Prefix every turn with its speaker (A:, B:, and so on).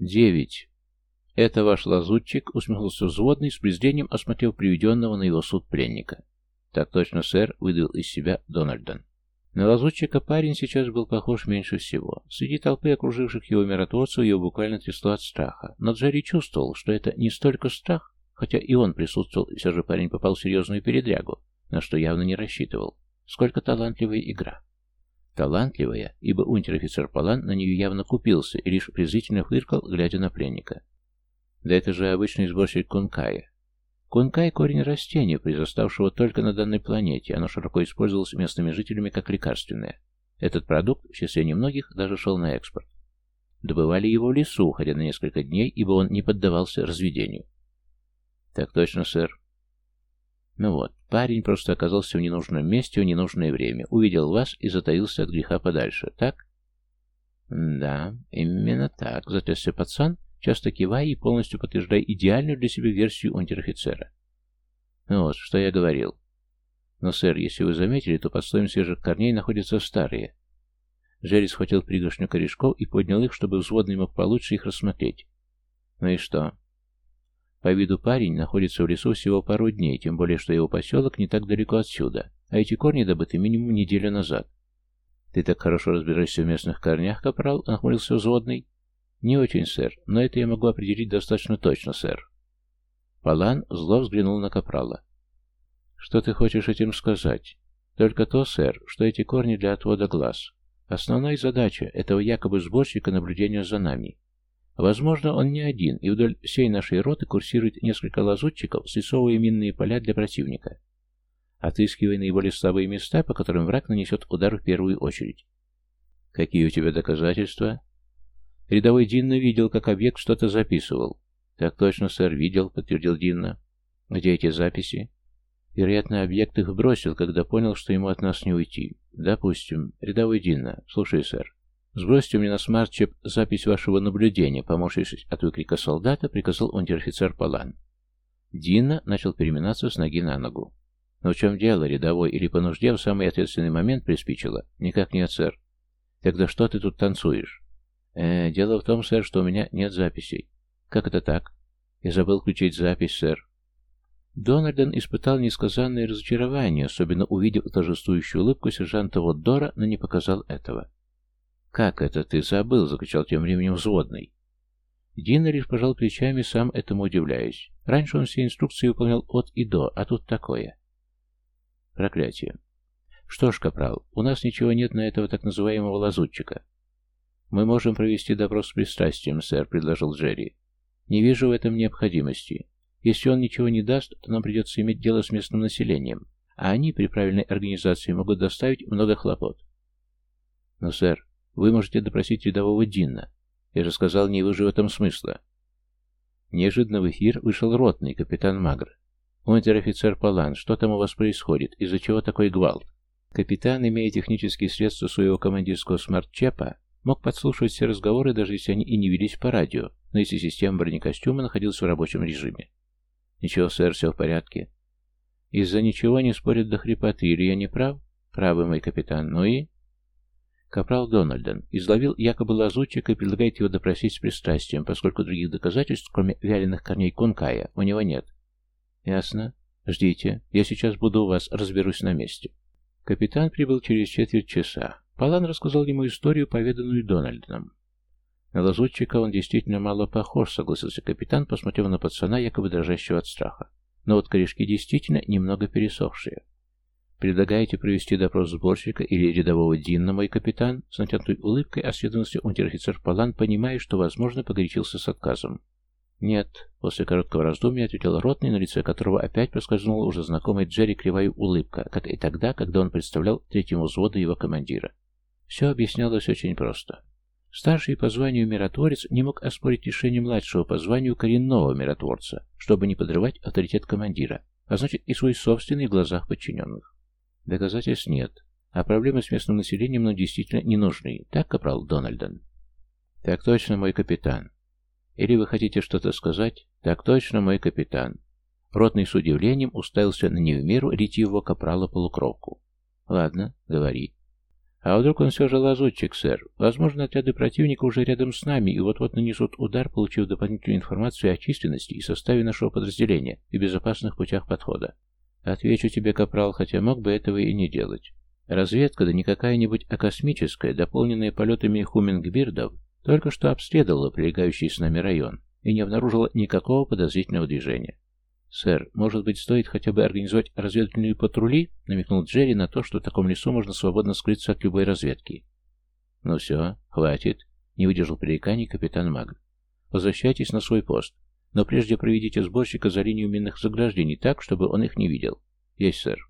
A: Девять. Это ваш лазутчик, усмехнулся взводный, с презрением осмотрев приведенного на его суд пленника. Так точно, сэр, выдавил из себя Дональдон. На лазутчика парень сейчас был похож меньше всего. Среди толпы окруживших его миротворцев его буквально трясло от страха. Но Джерри чувствовал, что это не столько страх, хотя и он присутствовал, и все же парень попал в серьезную передрягу, на что явно не рассчитывал. Сколько талантливая игра. Талантливая, ибо унтер-офицер Палан на нее явно купился и лишь презрительно фыркал, глядя на пленника. Да это же обычный сборщик кункая. Кункай – корень растения, произраставшего только на данной планете. Оно широко использовалось местными жителями как лекарственное. Этот продукт, в числе немногих, даже шел на экспорт. Добывали его в лесу, хотя на несколько дней, ибо он не поддавался разведению. «Так точно, сэр». Ну вот, парень просто оказался в ненужном месте в ненужное время, увидел вас и затаился от греха подальше, так? «Да, именно так», — затрясся пацан, часто кивая и полностью подтверждая идеальную для себя версию унтер-офицера. Ну вот, что я говорил. Но, сэр, если вы заметили, то под слоем свежих корней находятся старые. Джерри схватил пригоршню корешков и поднял их, чтобы взводный мог получше их рассмотреть. Ну и что? По виду парень находится в лесу всего пару дней, тем более, что его поселок не так далеко отсюда, а эти корни добыты минимум неделю назад. «Ты так хорошо разбираешься в местных корнях, капрал?» — нахмурился взводный. «Не очень, сэр, но это я могу определить достаточно точно, сэр». Палан зло взглянул на Капрала. «Что ты хочешь этим сказать?» «Только то, сэр, что эти корни для отвода глаз. Основная задача этого якобы сборщика наблюдения за нами. Возможно, он не один, и вдоль всей нашей роты курсирует несколько лазутчиков, срисовывая минные поля для противника, отыскивая наиболее слабые места, по которым враг нанесет удар в первую очередь. «Какие у тебя доказательства?» Рядовой Динна видел, как объект что-то записывал. «Так точно, сэр, видел», — подтвердил Динна. «Где эти записи?» Вероятно, объект их бросил, когда понял, что ему от нас не уйти. Допустим. Рядовой Динна. Слушай, сэр. Сбросьте мне на смарт-чип запись вашего наблюдения, поморщившись от выкрика солдата, приказал унтер-офицер Палан. Динн начал переминаться с ноги на ногу. «Ну в чем дело, рядовой, или по нужде в самый ответственный момент приспичило?» «Никак нет, сэр». «Тогда что ты тут танцуешь?» «Э, дело в том, сэр, что у меня нет записей». «Как это так?» «Я забыл включить запись, сэр». Дональден испытал несказанное разочарование, особенно увидев торжествующую улыбку сержанта Воддора, но не показал этого. «Как это ты забыл?» — закричал тем временем взводный. Дина лишь пожал плечами, сам этому удивляясь. Раньше он все инструкции выполнял от и до, а тут такое. Проклятие. Что ж, капрал, у нас ничего нет на этого так называемого лазутчика. «Мы можем провести допрос с пристрастием, сэр», — предложил Джерри. «Не вижу в этом необходимости. Если он ничего не даст, то нам придется иметь дело с местным населением, а они при правильной организации могут доставить много хлопот». «Но, сэр, вы можете допросить рядового Динна. Я же сказал, не вижу в этом смысла». Неожиданно в эфир вышел ротный, капитан Магр. «Унтер-офицер Палан, что там у вас происходит? Из-за чего такой гвалт?» Капитан, имея технические средства своего командирского смарт-чипа, Мог подслушивать все разговоры, даже если они и не велись по радио, но если система бронекостюма находилась в рабочем режиме. Ничего, сэр, все в порядке. Из-за ничего не спорят до хрипоты, или я не прав? Правый мой капитан. Ну и... Капрал Дональден изловил якобы лазутчика и предлагает его допросить с пристрастием, поскольку других доказательств, кроме вяленых корней кункая, у него нет. Ясно. Ждите. Я сейчас буду у вас, разберусь на месте. Капитан прибыл через четверть часа. Палан рассказал ему историю, поведанную Дональдом. На лазутчика он действительно мало похож, согласился капитан, посмотрев на пацана, якобы дрожащего от страха. Но вот корешки действительно немного пересохшие. «Предлагаете провести допрос сборщика или рядового Динна, мой капитан?» С натянутой улыбкой осведомился унтер-офицер Палан, понимая, что, возможно, погорячился с отказом. «Нет», — после короткого раздумья ответил ротный, на лице которого опять проскользнула уже знакомая Джерри кривая улыбка, как и тогда, когда он представлял третьему взводу его командира. Все объяснялось очень просто. Старший по званию миротворец не мог оспорить решение младшего по званию коренного миротворца, чтобы не подрывать авторитет командира, а значит и свой собственный в глазах подчиненных. Доказательств нет, а проблемы с местным населением нам действительно не нужны, так, капрал Дональден? Так точно, мой капитан. Или вы хотите что-то сказать? Так точно, мой капитан. Ротный с удивлением уставился на не в меру ретивого капрала-полукровку. Ладно, говори. А вдруг он все же лазутчик, сэр? Возможно, отряды противника уже рядом с нами и вот-вот нанесут удар, получив дополнительную информацию о численности и составе нашего подразделения и безопасных путях подхода. Отвечу тебе, капрал, хотя мог бы этого и не делать. Разведка, да не какая-нибудь, а космическая, дополненная полетами хумингбирдов, только что обследовала прилегающий с нами район и не обнаружила никакого подозрительного движения. «Сэр, может быть, стоит хотя бы организовать разведывательные патрули?» — намекнул Джерри на то, что в таком лесу можно свободно скрыться от любой разведки. «Ну все, хватит», — не выдержал пререканий капитан Маг. «Возвращайтесь на свой пост, но прежде проведите сборщика за линию минных заграждений так, чтобы он их не видел». «Есть, сэр».